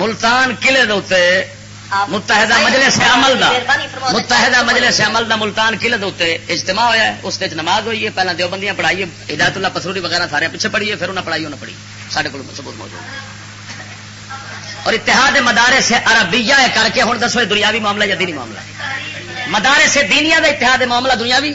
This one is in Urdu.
ملتان قلعے دے متحدہ مجلس عمل دا متحدہ مجلس عمل دا ملتان قلعے دے اجتماع ہوا ہے اس نماز ہوئی ہے۔ پہلے دیوبندیاں پڑھائیے ہدایت اللہ پسروری وغیرہ سارے پیچھے پڑھیے پھر انہیں پڑھائی انہیں پڑھی۔ سارے کو سبوت موجود اور اتحاد مدارے سے عربیہ کر کے ہوں دسو دنیاوی معاملہ یا دینی معاملہ؟ مدارے سے دینیا کا اتحاد معاملہ دنیاوی؟